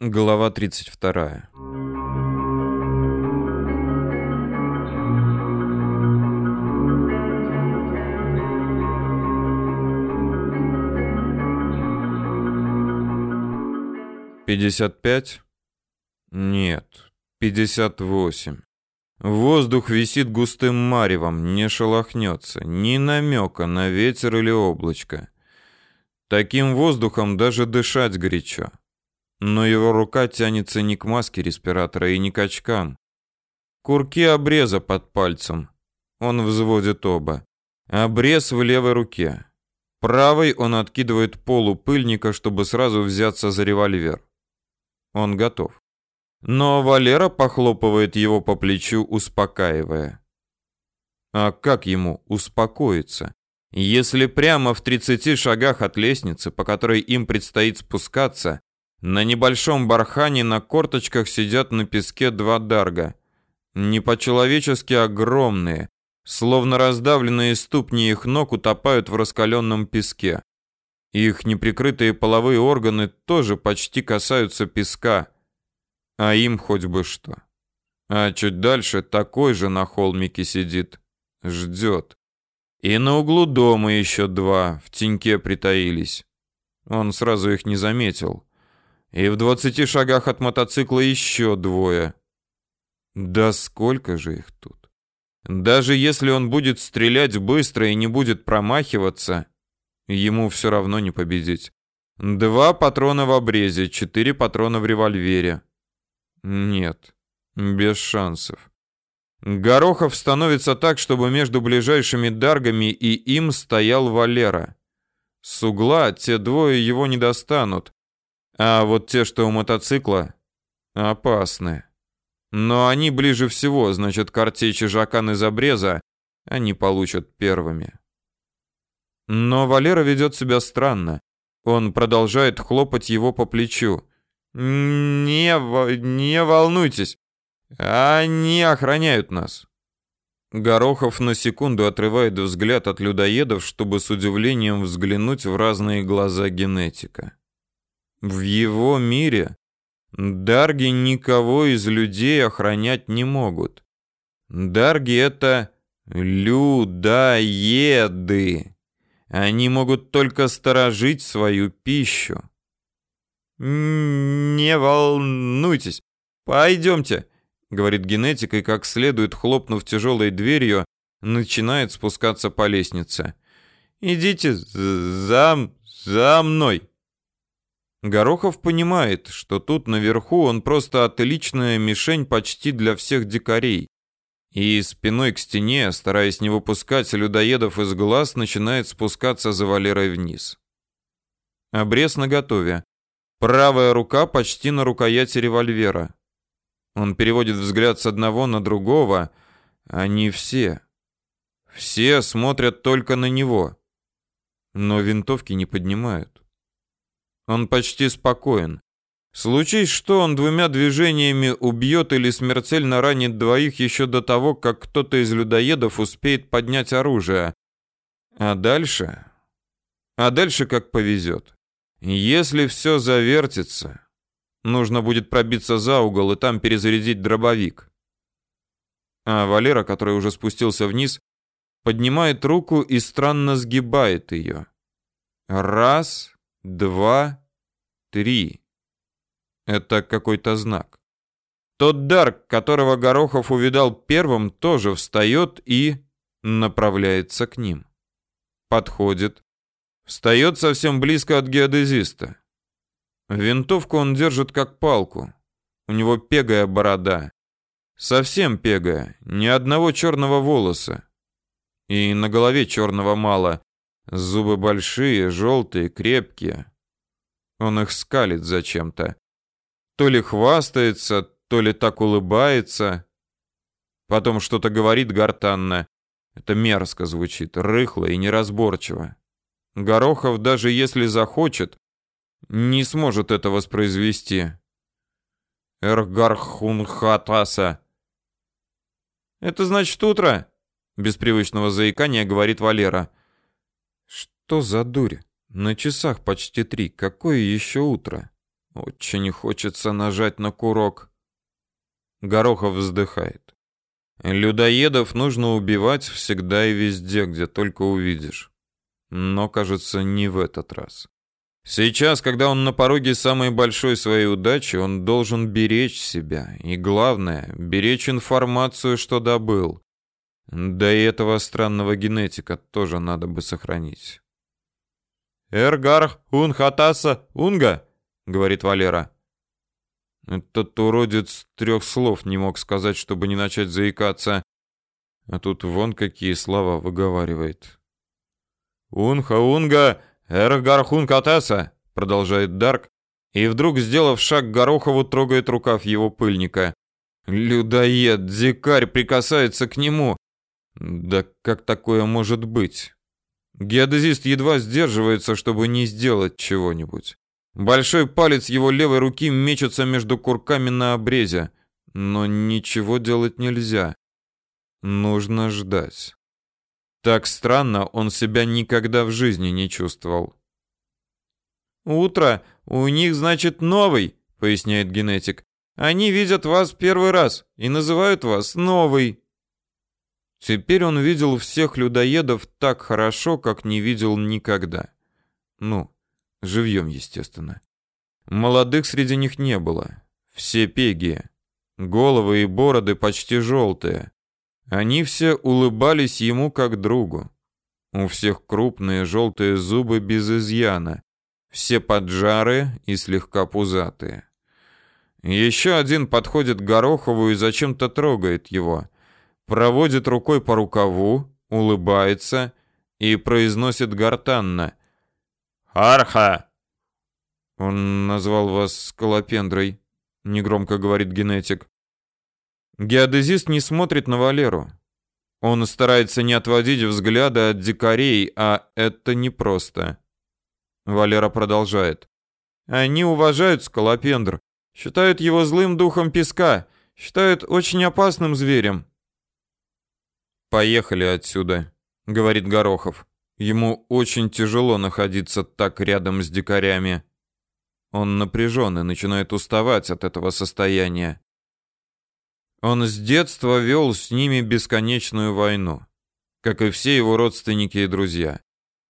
Глава 32. Пятьдесят пять? Нет, пятьдесят восемь. Воздух висит густым маревом, не шелохнется, ни намека на ветер или облачко. Таким воздухом даже дышать горячо но его рука тянется не к маске респиратора и не к очкам. Курки обреза под пальцем. Он взводит оба. Обрез в левой руке. Правой он откидывает полу пыльника, чтобы сразу взяться за револьвер. Он готов. Но Валера похлопывает его по плечу, успокаивая. А как ему успокоиться, если прямо в 30 шагах от лестницы, по которой им предстоит спускаться, на небольшом бархане на корточках сидят на песке два дарга. Не по-человечески огромные, словно раздавленные ступни их ног утопают в раскаленном песке. Их неприкрытые половые органы тоже почти касаются песка, а им хоть бы что. А чуть дальше такой же на холмике сидит, ждет. И на углу дома еще два в теньке притаились. Он сразу их не заметил и в двадцати шагах от мотоцикла еще двое. Да сколько же их тут? Даже если он будет стрелять быстро и не будет промахиваться, ему все равно не победить. Два патрона в обрезе, четыре патрона в револьвере. Нет, без шансов. Горохов становится так, чтобы между ближайшими даргами и им стоял Валера. С угла те двое его не достанут, а вот те, что у мотоцикла, опасны. Но они ближе всего, значит, картечи Жакан из обреза они получат первыми. Но Валера ведет себя странно. Он продолжает хлопать его по плечу. Не, не волнуйтесь. Они охраняют нас. Горохов на секунду отрывает взгляд от людоедов, чтобы с удивлением взглянуть в разные глаза генетика. В его мире дарги никого из людей охранять не могут. Дарги это людоеды. Они могут только сторожить свою пищу. Не волнуйтесь, пойдемте, говорит генетик и как следует хлопнув тяжелой дверью, начинает спускаться по лестнице. Идите за за мной. Горохов понимает, что тут наверху он просто отличная мишень почти для всех дикарей. И спиной к стене, стараясь не выпускать людоедов из глаз, начинает спускаться за Валерой вниз. Обрез наготове. Правая рука почти на рукояти револьвера. Он переводит взгляд с одного на другого. Они все. Все смотрят только на него. Но винтовки не поднимают. Он почти спокоен. Случись что, он двумя движениями убьет или смертельно ранит двоих еще до того, как кто-то из людоедов успеет поднять оружие. А дальше? А дальше как повезет. Если все завертится, нужно будет пробиться за угол и там перезарядить дробовик. А Валера, который уже спустился вниз, поднимает руку и странно сгибает ее. Раз, два, три. Это какой-то знак. Тот Дарк, которого Горохов увидал первым, тоже встает и направляется к ним. Подходит. Встает совсем близко от геодезиста. Винтовку он держит как палку. У него пегая борода. Совсем пегая, ни одного черного волоса. И на голове черного мало. Зубы большие, желтые, крепкие. Он их скалит зачем-то. То ли хвастается, то ли так улыбается. Потом что-то говорит гортанно. Это мерзко звучит, рыхло и неразборчиво. Горохов, даже если захочет, не сможет это воспроизвести. Эргархунхатаса. Это значит утро, без привычного заикания говорит Валера. Что за дурь? На часах почти три. Какое еще утро? Очень хочется нажать на курок. Горохов вздыхает. Людоедов нужно убивать всегда и везде, где только увидишь. Но, кажется, не в этот раз. Сейчас, когда он на пороге самой большой своей удачи, он должен беречь себя. И главное, беречь информацию, что добыл. Да и этого странного генетика тоже надо бы сохранить. «Эргарх унхатаса унга», — говорит Валера. Этот уродец трех слов не мог сказать, чтобы не начать заикаться. А тут вон какие слова выговаривает. «Унха-унга, эргархункатаса», — продолжает Дарк, и вдруг, сделав шаг Горохову, трогает рукав его пыльника. «Людоед, дикарь прикасается к нему. Да как такое может быть?» Геодезист едва сдерживается, чтобы не сделать чего-нибудь. Большой палец его левой руки мечется между курками на обрезе, но ничего делать нельзя. Нужно ждать. Так странно он себя никогда в жизни не чувствовал. «Утро, у них, значит, новый», — поясняет генетик. «Они видят вас первый раз и называют вас новый». Теперь он видел всех людоедов так хорошо, как не видел никогда. Ну, Живьем, естественно. Молодых среди них не было. Все пеги. Головы и бороды почти желтые. Они все улыбались ему как другу. У всех крупные желтые зубы без изъяна. Все поджарые и слегка пузатые. Еще один подходит к Горохову и зачем-то трогает его. Проводит рукой по рукаву, улыбается и произносит гортанно. Арха. Он назвал вас скалопендрой, негромко говорит генетик. Геодезист не смотрит на Валеру. Он старается не отводить взгляда от дикарей, а это непросто. Валера продолжает. Они уважают скалопендр, считают его злым духом песка, считают очень опасным зверем. Поехали отсюда, говорит Горохов. Ему очень тяжело находиться так рядом с дикарями. Он напряжен и начинает уставать от этого состояния. Он с детства вел с ними бесконечную войну, как и все его родственники и друзья.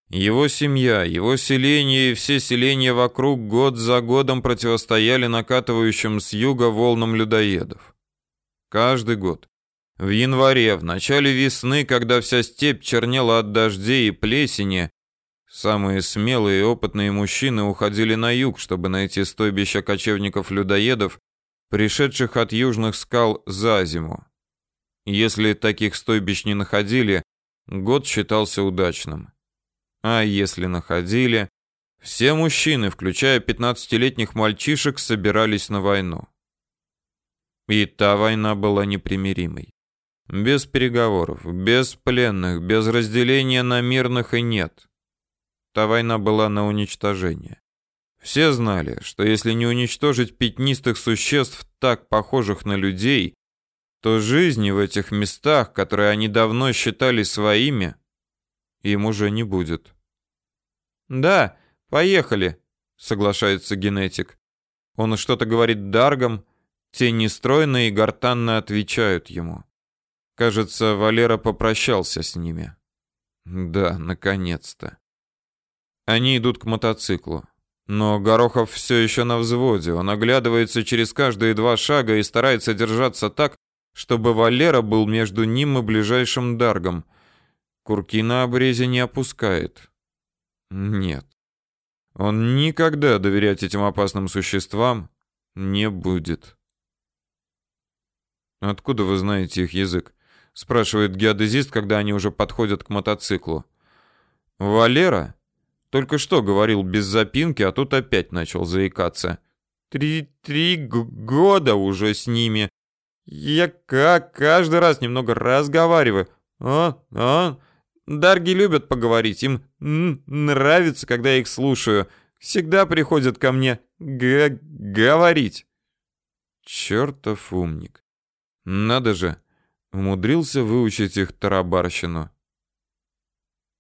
Его семья, его селение и все селения вокруг год за годом противостояли накатывающим с юга волнам людоедов. Каждый год в январе, в начале весны, когда вся степь чернела от дождей и плесени, самые смелые и опытные мужчины уходили на юг, чтобы найти стойбища кочевников-людоедов, пришедших от южных скал за зиму. Если таких стойбищ не находили, год считался удачным. А если находили, все мужчины, включая 15-летних мальчишек, собирались на войну. И та война была непримиримой. Без переговоров, без пленных, без разделения на мирных и нет. Та война была на уничтожение. Все знали, что если не уничтожить пятнистых существ, так похожих на людей, то жизни в этих местах, которые они давно считали своими, им уже не будет. «Да, поехали», — соглашается генетик. Он что-то говорит даргам, те нестройно и гортанно отвечают ему. Кажется, Валера попрощался с ними. Да, наконец-то. Они идут к мотоциклу. Но Горохов все еще на взводе. Он оглядывается через каждые два шага и старается держаться так, чтобы Валера был между ним и ближайшим Даргом. Курки на обрезе не опускает. Нет. Он никогда доверять этим опасным существам не будет. Откуда вы знаете их язык? Спрашивает геодезист, когда они уже подходят к мотоциклу. Валера только что говорил без запинки, а тут опять начал заикаться. Три три года уже с ними. Я как каждый раз немного разговариваю. А, а, Дарги любят поговорить, им нравится, когда я их слушаю. Всегда приходят ко мне г говорить. Чертов умник. Надо же, Умудрился выучить их тарабарщину.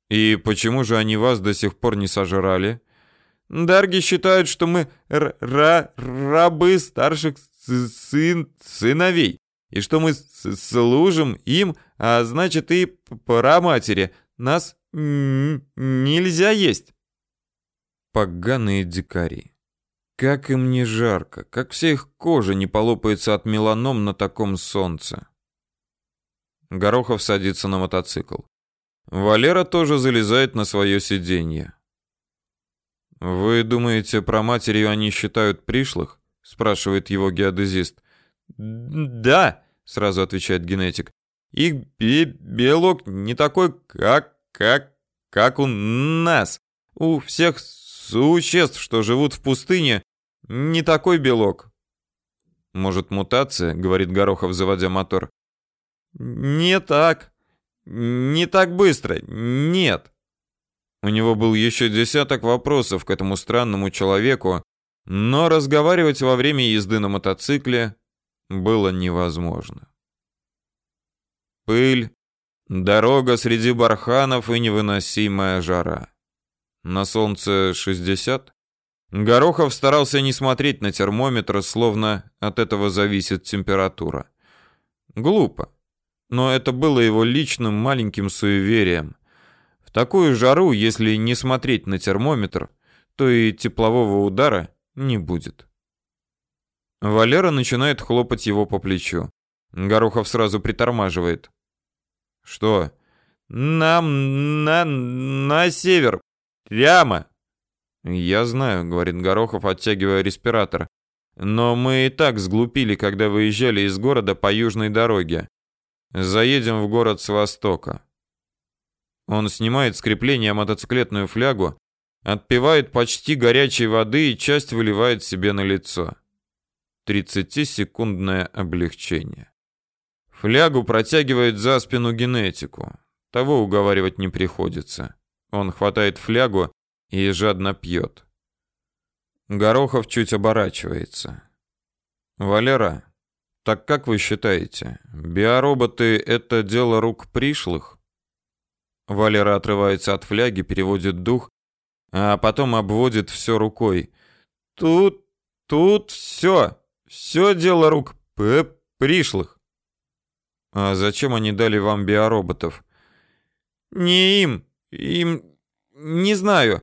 И почему же они вас до сих пор не сожрали? Дарги считают, что мы ра рабы старших сын сыновей, и что мы служим им, а значит и пора матери. Нас нельзя есть. Поганые дикари. Как им не жарко, как вся их кожа не полопается от меланом на таком солнце. Горохов садится на мотоцикл. Валера тоже залезает на свое сиденье. Вы думаете, про матерью они считают пришлых? спрашивает его геодезист. Да, сразу отвечает генетик. Их белок не такой, как как как у нас. У всех существ, что живут в пустыне, не такой белок. Может, мутация, говорит Горохов, заводя мотор. Не так. Не так быстро. Нет. У него был еще десяток вопросов к этому странному человеку, но разговаривать во время езды на мотоцикле было невозможно. Пыль, дорога среди барханов и невыносимая жара. На солнце 60. Горохов старался не смотреть на термометр, словно от этого зависит температура. Глупо. Но это было его личным маленьким суеверием. В такую жару, если не смотреть на термометр, то и теплового удара не будет. Валера начинает хлопать его по плечу. Горохов сразу притормаживает. Что? Нам на на север. Прямо. Я знаю, говорит Горохов, оттягивая респиратор. Но мы и так сглупили, когда выезжали из города по южной дороге. Заедем в город с востока. Он снимает с крепления мотоциклетную флягу, отпивает почти горячей воды и часть выливает себе на лицо. 30-секундное облегчение. Флягу протягивает за спину генетику. Того уговаривать не приходится. Он хватает флягу и жадно пьет. Горохов чуть оборачивается. Валера, так как вы считаете, биороботы это дело рук пришлых? Валера отрывается от фляги, переводит дух, а потом обводит все рукой. Тут, тут все, все дело рук п пришлых. А зачем они дали вам биороботов? Не им, им не знаю.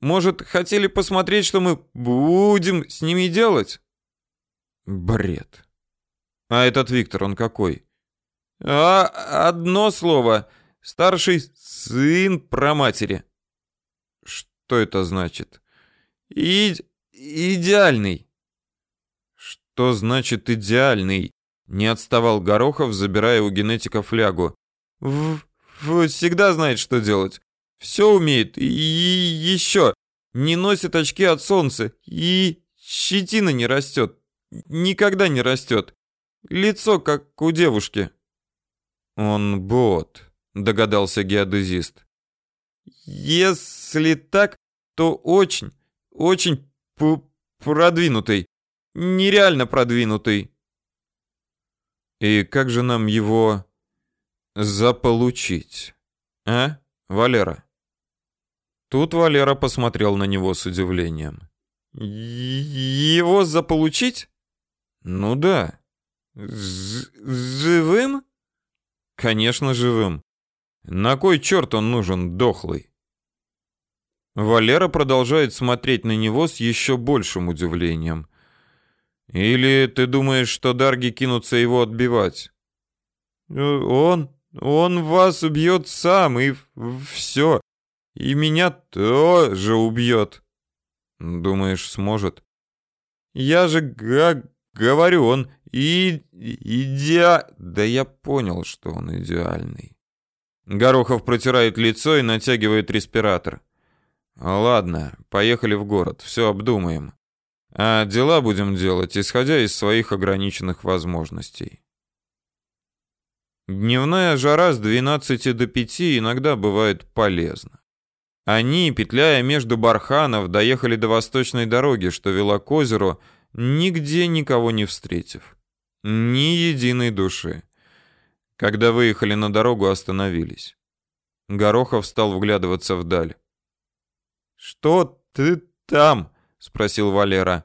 Может, хотели посмотреть, что мы будем с ними делать? Бред. А этот Виктор, он какой? А одно слово. Старший сын про матери. Что это значит? И идеальный. Что значит идеальный? Не отставал Горохов, забирая у генетика флягу. В, в всегда знает, что делать. Все умеет. И еще не носит очки от солнца. И щетина не растет. Никогда не растет. Лицо, как у девушки. Он бот, догадался геодезист. Если так, то очень, очень продвинутый. Нереально продвинутый. И как же нам его заполучить? А, Валера? Тут Валера посмотрел на него с удивлением. Его заполучить? Ну да. Живым? Конечно, живым. На кой черт он нужен дохлый? Валера продолжает смотреть на него с еще большим удивлением. Или ты думаешь, что дарги кинутся его отбивать? Э, он, он вас убьет сам и все. И меня тоже убьет. Думаешь, сможет? Я же говорю, он и идеа... Да я понял, что он идеальный. Горохов протирает лицо и натягивает респиратор. Ладно, поехали в город, все обдумаем. А дела будем делать, исходя из своих ограниченных возможностей. Дневная жара с 12 до 5 иногда бывает полезна. Они, петляя между барханов, доехали до восточной дороги, что вела к озеру, нигде никого не встретив. Ни единой души. Когда выехали на дорогу, остановились. Горохов стал вглядываться вдаль. «Что ты Там, спросил Валера.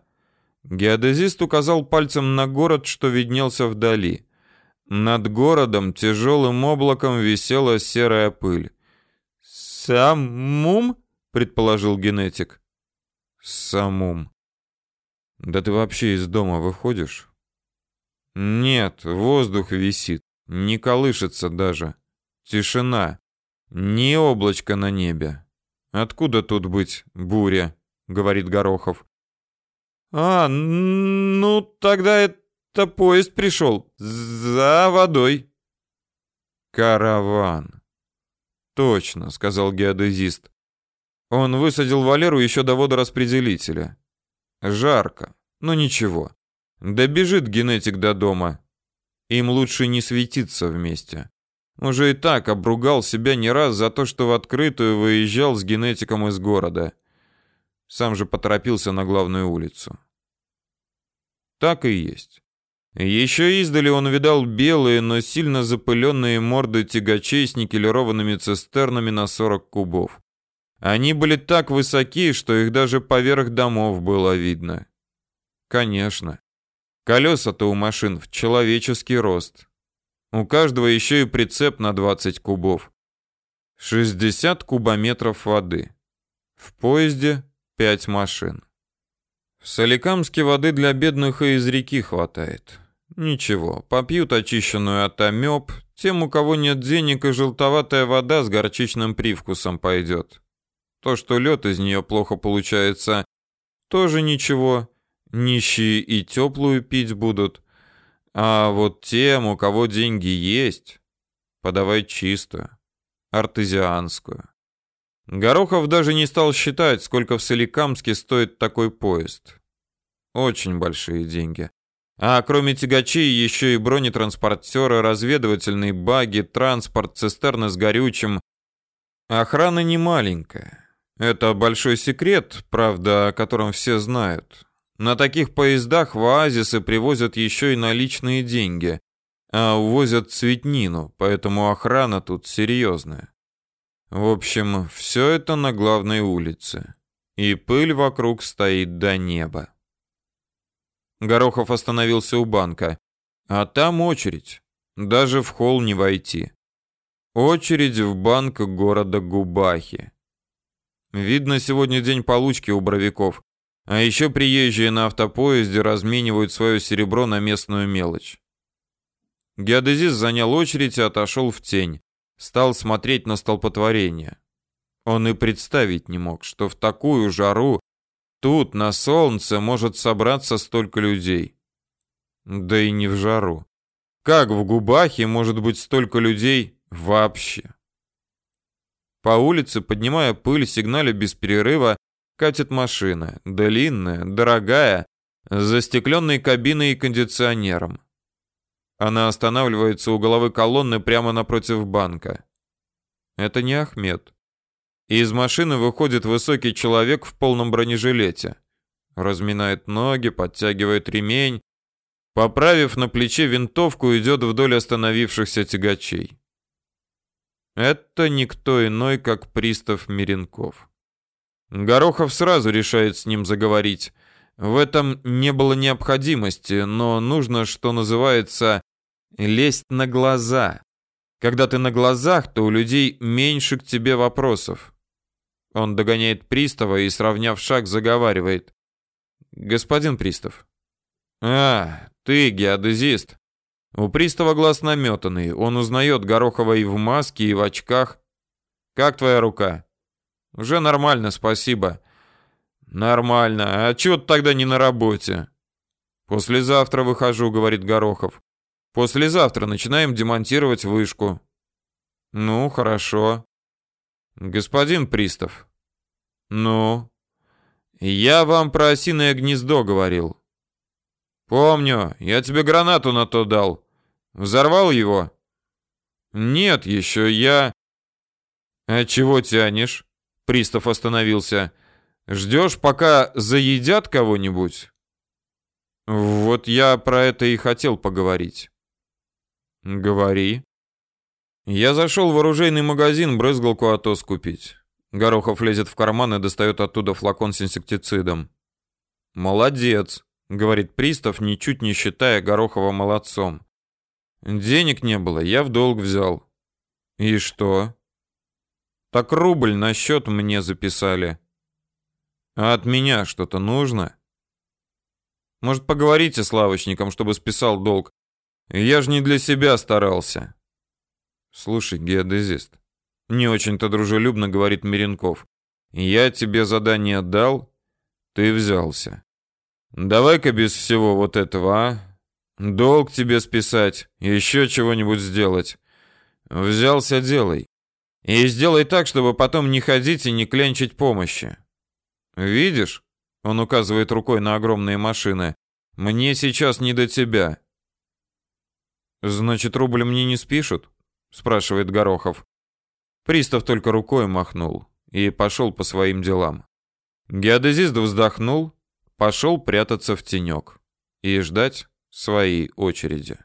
Геодезист указал пальцем на город, что виднелся вдали. Над городом тяжелым облаком висела серая пыль. «Самум?» — предположил генетик. «Самум. Да ты вообще из дома выходишь?» «Нет, воздух висит, не колышется даже. Тишина. Ни облачка на небе. Откуда тут быть буря?» — говорит Горохов. «А, ну тогда это поезд пришел. За водой». «Караван». «Точно», — сказал геодезист. Он высадил Валеру еще до водораспределителя. Жарко, но ничего. Добежит генетик до дома. Им лучше не светиться вместе. Уже и так обругал себя не раз за то, что в открытую выезжал с генетиком из города. Сам же поторопился на главную улицу. Так и есть. Еще издали он видал белые, но сильно запыленные морды тягачей с никелированными цистернами на 40 кубов. Они были так высоки, что их даже поверх домов было видно. Конечно. Колеса-то у машин в человеческий рост. У каждого еще и прицеп на 20 кубов. 60 кубометров воды. В поезде 5 машин. В Соликамске воды для бедных и из реки хватает. Ничего, попьют очищенную от амеб, тем, у кого нет денег, и желтоватая вода с горчичным привкусом пойдет. То, что лед из нее плохо получается, тоже ничего. Нищие и теплую пить будут. А вот тем, у кого деньги есть, подавай чистую, артезианскую. Горохов даже не стал считать, сколько в Соликамске стоит такой поезд. Очень большие деньги. А кроме тягачей еще и бронетранспортеры, разведывательные баги, транспорт, цистерны с горючим. Охрана не маленькая. Это большой секрет, правда, о котором все знают. На таких поездах в оазисы привозят еще и наличные деньги, а увозят цветнину, поэтому охрана тут серьезная. В общем, все это на главной улице. И пыль вокруг стоит до неба. Горохов остановился у банка. А там очередь. Даже в холл не войти. Очередь в банк города Губахи. Видно, сегодня день получки у бровиков. А еще приезжие на автопоезде разменивают свое серебро на местную мелочь. Геодезист занял очередь и отошел в тень стал смотреть на столпотворение. Он и представить не мог, что в такую жару тут, на солнце, может собраться столько людей. Да и не в жару. Как в Губахе может быть столько людей вообще? По улице, поднимая пыль, сигналя без перерыва, катит машина. Длинная, дорогая, с застекленной кабиной и кондиционером. Она останавливается у головы колонны прямо напротив банка. Это не Ахмед. Из машины выходит высокий человек в полном бронежилете. Разминает ноги, подтягивает ремень. Поправив на плече винтовку, идет вдоль остановившихся тягачей. Это никто иной, как пристав Миренков. Горохов сразу решает с ним заговорить. В этом не было необходимости, но нужно, что называется, лезть на глаза. Когда ты на глазах, то у людей меньше к тебе вопросов. Он догоняет пристава и, сравняв шаг, заговаривает. «Господин пристав». «А, ты геодезист». У пристава глаз наметанный. Он узнает Горохова и в маске, и в очках. «Как твоя рука?» «Уже нормально, спасибо». Нормально. А чего ты тогда не на работе? Послезавтра выхожу, говорит Горохов. Послезавтра начинаем демонтировать вышку. Ну, хорошо. Господин пристав. Ну, я вам про осиное гнездо говорил. Помню, я тебе гранату на то дал. Взорвал его? Нет, еще я... А чего тянешь? Пристав остановился. Ждешь, пока заедят кого-нибудь? Вот я про это и хотел поговорить. Говори. Я зашел в оружейный магазин брызгалку Атос купить. Горохов лезет в карман и достает оттуда флакон с инсектицидом. Молодец, говорит пристав, ничуть не считая Горохова молодцом. Денег не было, я в долг взял. И что? Так рубль на счет мне записали. А от меня что-то нужно? Может, поговорите с лавочником, чтобы списал долг? Я же не для себя старался. Слушай, геодезист, не очень-то дружелюбно говорит Миренков. Я тебе задание дал, ты взялся. Давай-ка без всего вот этого, а? Долг тебе списать, еще чего-нибудь сделать. Взялся, делай. И сделай так, чтобы потом не ходить и не клянчить помощи. Видишь? Он указывает рукой на огромные машины. Мне сейчас не до тебя. Значит, рубль мне не спишут? спрашивает Горохов. Пристав только рукой махнул и пошел по своим делам. Геодезист вздохнул, пошел прятаться в тенек и ждать своей очереди.